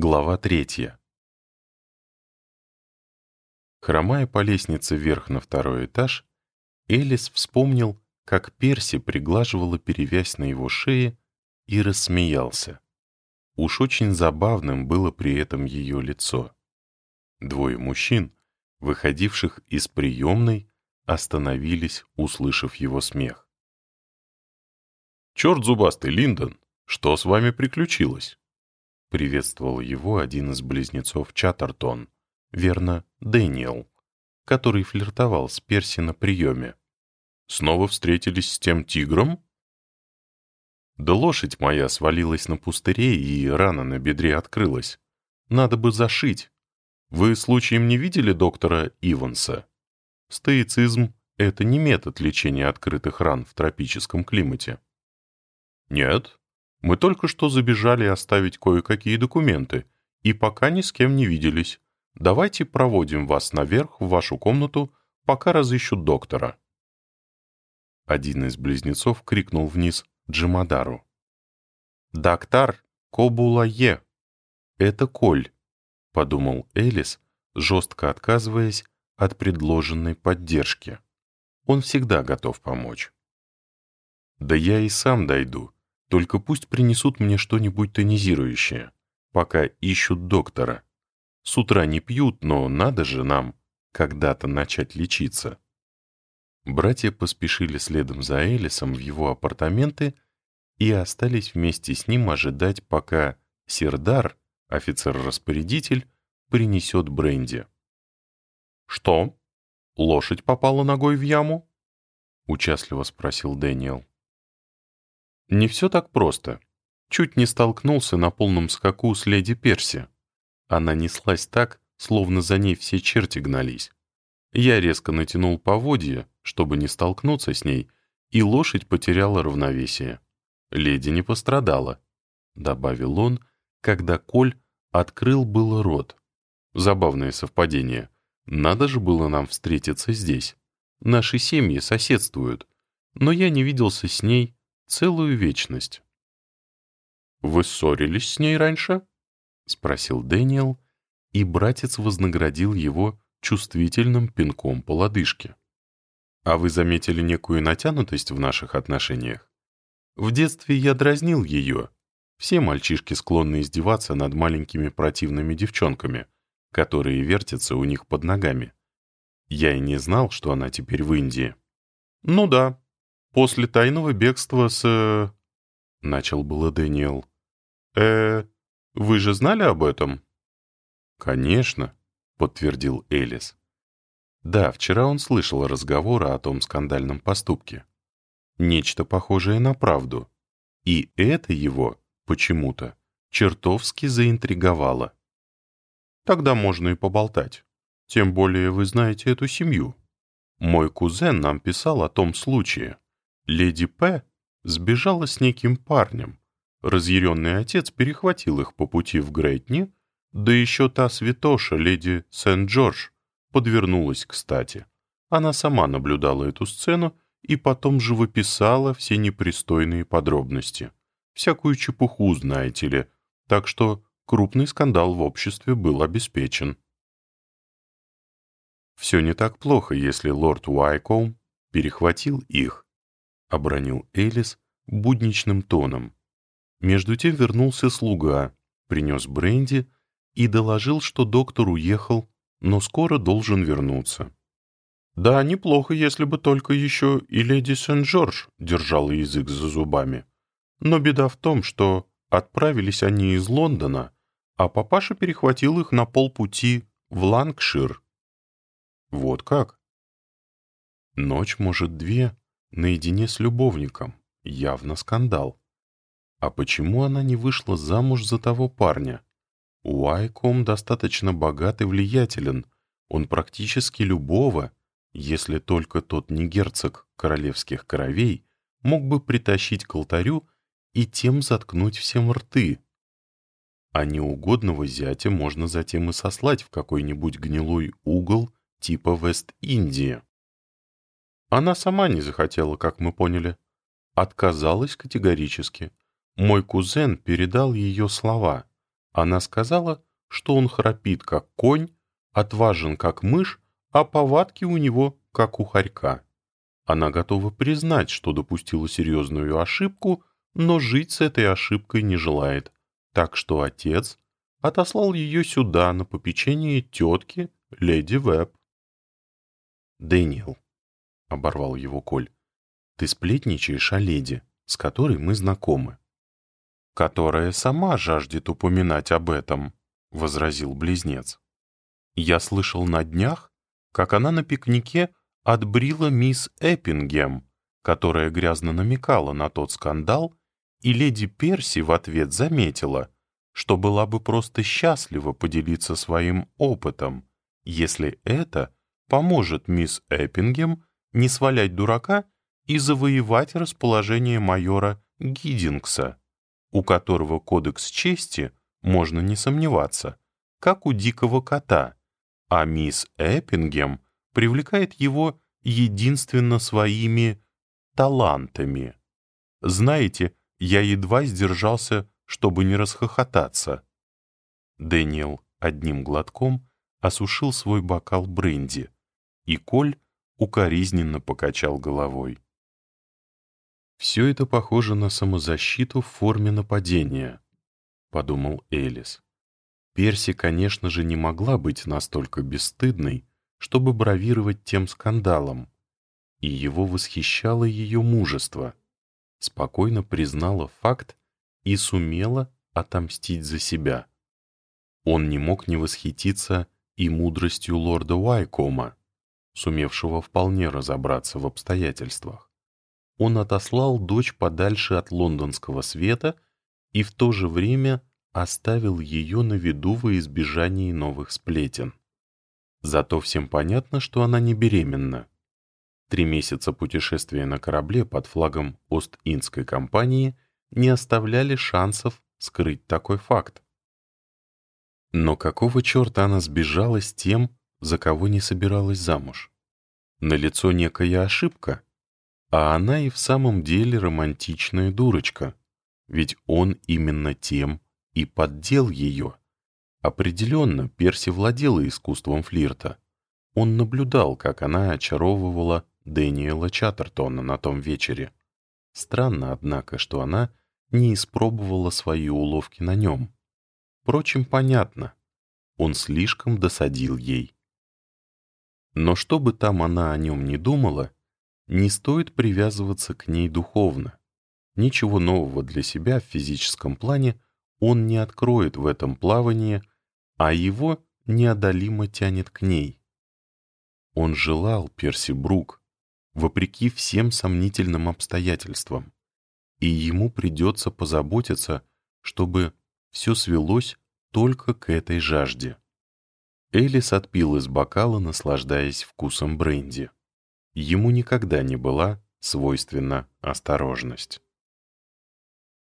Глава третья. Хромая по лестнице вверх на второй этаж, Элис вспомнил, как Перси приглаживала перевязь на его шее и рассмеялся. Уж очень забавным было при этом ее лицо. Двое мужчин, выходивших из приемной, остановились, услышав его смех. «Черт зубастый, Линдон, что с вами приключилось?» Приветствовал его один из близнецов Чаттертон, верно, Дэниел, который флиртовал с Перси на приеме. «Снова встретились с тем тигром?» «Да лошадь моя свалилась на пустыре, и рана на бедре открылась. Надо бы зашить. Вы случаем не видели доктора Иванса? Стоицизм — это не метод лечения открытых ран в тропическом климате». «Нет, мы только что забежали оставить кое-какие документы, и пока ни с кем не виделись. Давайте проводим вас наверх в вашу комнату, пока разыщут доктора». Один из близнецов крикнул вниз Джимадару. «Доктор Кобулае!» «Это Коль», — подумал Элис, жестко отказываясь от предложенной поддержки. Он всегда готов помочь. «Да я и сам дойду», только пусть принесут мне что-нибудь тонизирующее, пока ищут доктора. С утра не пьют, но надо же нам когда-то начать лечиться. Братья поспешили следом за Элисом в его апартаменты и остались вместе с ним ожидать, пока Сердар, офицер-распорядитель, принесет бренди. «Что? Лошадь попала ногой в яму?» — участливо спросил Дэниел. Не все так просто. Чуть не столкнулся на полном скаку с леди Перси. Она неслась так, словно за ней все черти гнались. Я резко натянул поводья, чтобы не столкнуться с ней, и лошадь потеряла равновесие. Леди не пострадала, — добавил он, когда Коль открыл было рот. Забавное совпадение. Надо же было нам встретиться здесь. Наши семьи соседствуют, но я не виделся с ней целую вечность. «Вы ссорились с ней раньше?» — спросил Дэниел, и братец вознаградил его чувствительным пинком по лодыжке. «А вы заметили некую натянутость в наших отношениях? В детстве я дразнил ее. Все мальчишки склонны издеваться над маленькими противными девчонками, которые вертятся у них под ногами. Я и не знал, что она теперь в Индии». «Ну да», После тайного бегства с... Э, начал было Дэниел. э вы же знали об этом?» «Конечно», — подтвердил Элис. Да, вчера он слышал разговоры о том скандальном поступке. Нечто похожее на правду. И это его, почему-то, чертовски заинтриговало. Тогда можно и поболтать. Тем более вы знаете эту семью. Мой кузен нам писал о том случае. Леди П. сбежала с неким парнем. Разъяренный отец перехватил их по пути в Грейтни, да еще та святоша, леди Сент-Джордж, подвернулась кстати. Она сама наблюдала эту сцену и потом живописала все непристойные подробности. Всякую чепуху, знаете ли, так что крупный скандал в обществе был обеспечен. Все не так плохо, если лорд Уайкоум перехватил их — обронил Элис будничным тоном. Между тем вернулся слуга, принес бренди и доложил, что доктор уехал, но скоро должен вернуться. Да, неплохо, если бы только еще и леди Сент-Джордж держала язык за зубами. Но беда в том, что отправились они из Лондона, а папаша перехватил их на полпути в Лангшир. Вот как? Ночь, может, две, наедине с любовником. Явно скандал. А почему она не вышла замуж за того парня? Уайком достаточно богат и влиятелен. Он практически любого, если только тот не герцог королевских кровей, мог бы притащить к алтарю и тем заткнуть всем рты. А неугодного зятя можно затем и сослать в какой-нибудь гнилой угол типа Вест-Индии. Она сама не захотела, как мы поняли. Отказалась категорически. Мой кузен передал ее слова. Она сказала, что он храпит, как конь, отважен, как мышь, а повадки у него, как у хорька. Она готова признать, что допустила серьезную ошибку, но жить с этой ошибкой не желает. Так что отец отослал ее сюда на попечение тетки леди Веб. «Дэниел», — оборвал его Коль, — «ты сплетничаешь о леди, с которой мы знакомы». «Которая сама жаждет упоминать об этом», — возразил близнец. «Я слышал на днях, как она на пикнике отбрила мисс Эппингем, которая грязно намекала на тот скандал, и леди Перси в ответ заметила, что была бы просто счастлива поделиться своим опытом, если это поможет мисс Эппингем не свалять дурака и завоевать расположение майора Гиддингса, у которого кодекс чести, можно не сомневаться, как у дикого кота, а мисс Эппингем привлекает его единственно своими талантами. Знаете, я едва сдержался, чтобы не расхохотаться. Дэниел одним глотком осушил свой бокал бренди, и Коль укоризненно покачал головой. «Все это похоже на самозащиту в форме нападения», — подумал Элис. Перси, конечно же, не могла быть настолько бесстыдной, чтобы бравировать тем скандалом, и его восхищало ее мужество. Спокойно признала факт и сумела отомстить за себя. Он не мог не восхититься и мудростью лорда Уайкома, сумевшего вполне разобраться в обстоятельствах. Он отослал дочь подальше от лондонского света и в то же время оставил ее на виду во избежании новых сплетен. Зато всем понятно, что она не беременна. Три месяца путешествия на корабле под флагом Ост-Индской компании не оставляли шансов скрыть такой факт. Но какого черта она сбежала с тем, за кого не собиралась замуж? Налицо некая ошибка, а она и в самом деле романтичная дурочка, ведь он именно тем и поддел ее. Определенно, Перси владела искусством флирта. Он наблюдал, как она очаровывала Дэниела Чаттертона на том вечере. Странно, однако, что она не испробовала свои уловки на нем. Впрочем, понятно. Он слишком досадил ей. Но что бы там она о нем не думала, не стоит привязываться к ней духовно. Ничего нового для себя в физическом плане он не откроет в этом плавании, а его неодолимо тянет к ней. Он желал Перси Брук, вопреки всем сомнительным обстоятельствам, и ему придется позаботиться, чтобы все свелось только к этой жажде. Элис отпил из бокала, наслаждаясь вкусом бренди. Ему никогда не была свойственна осторожность.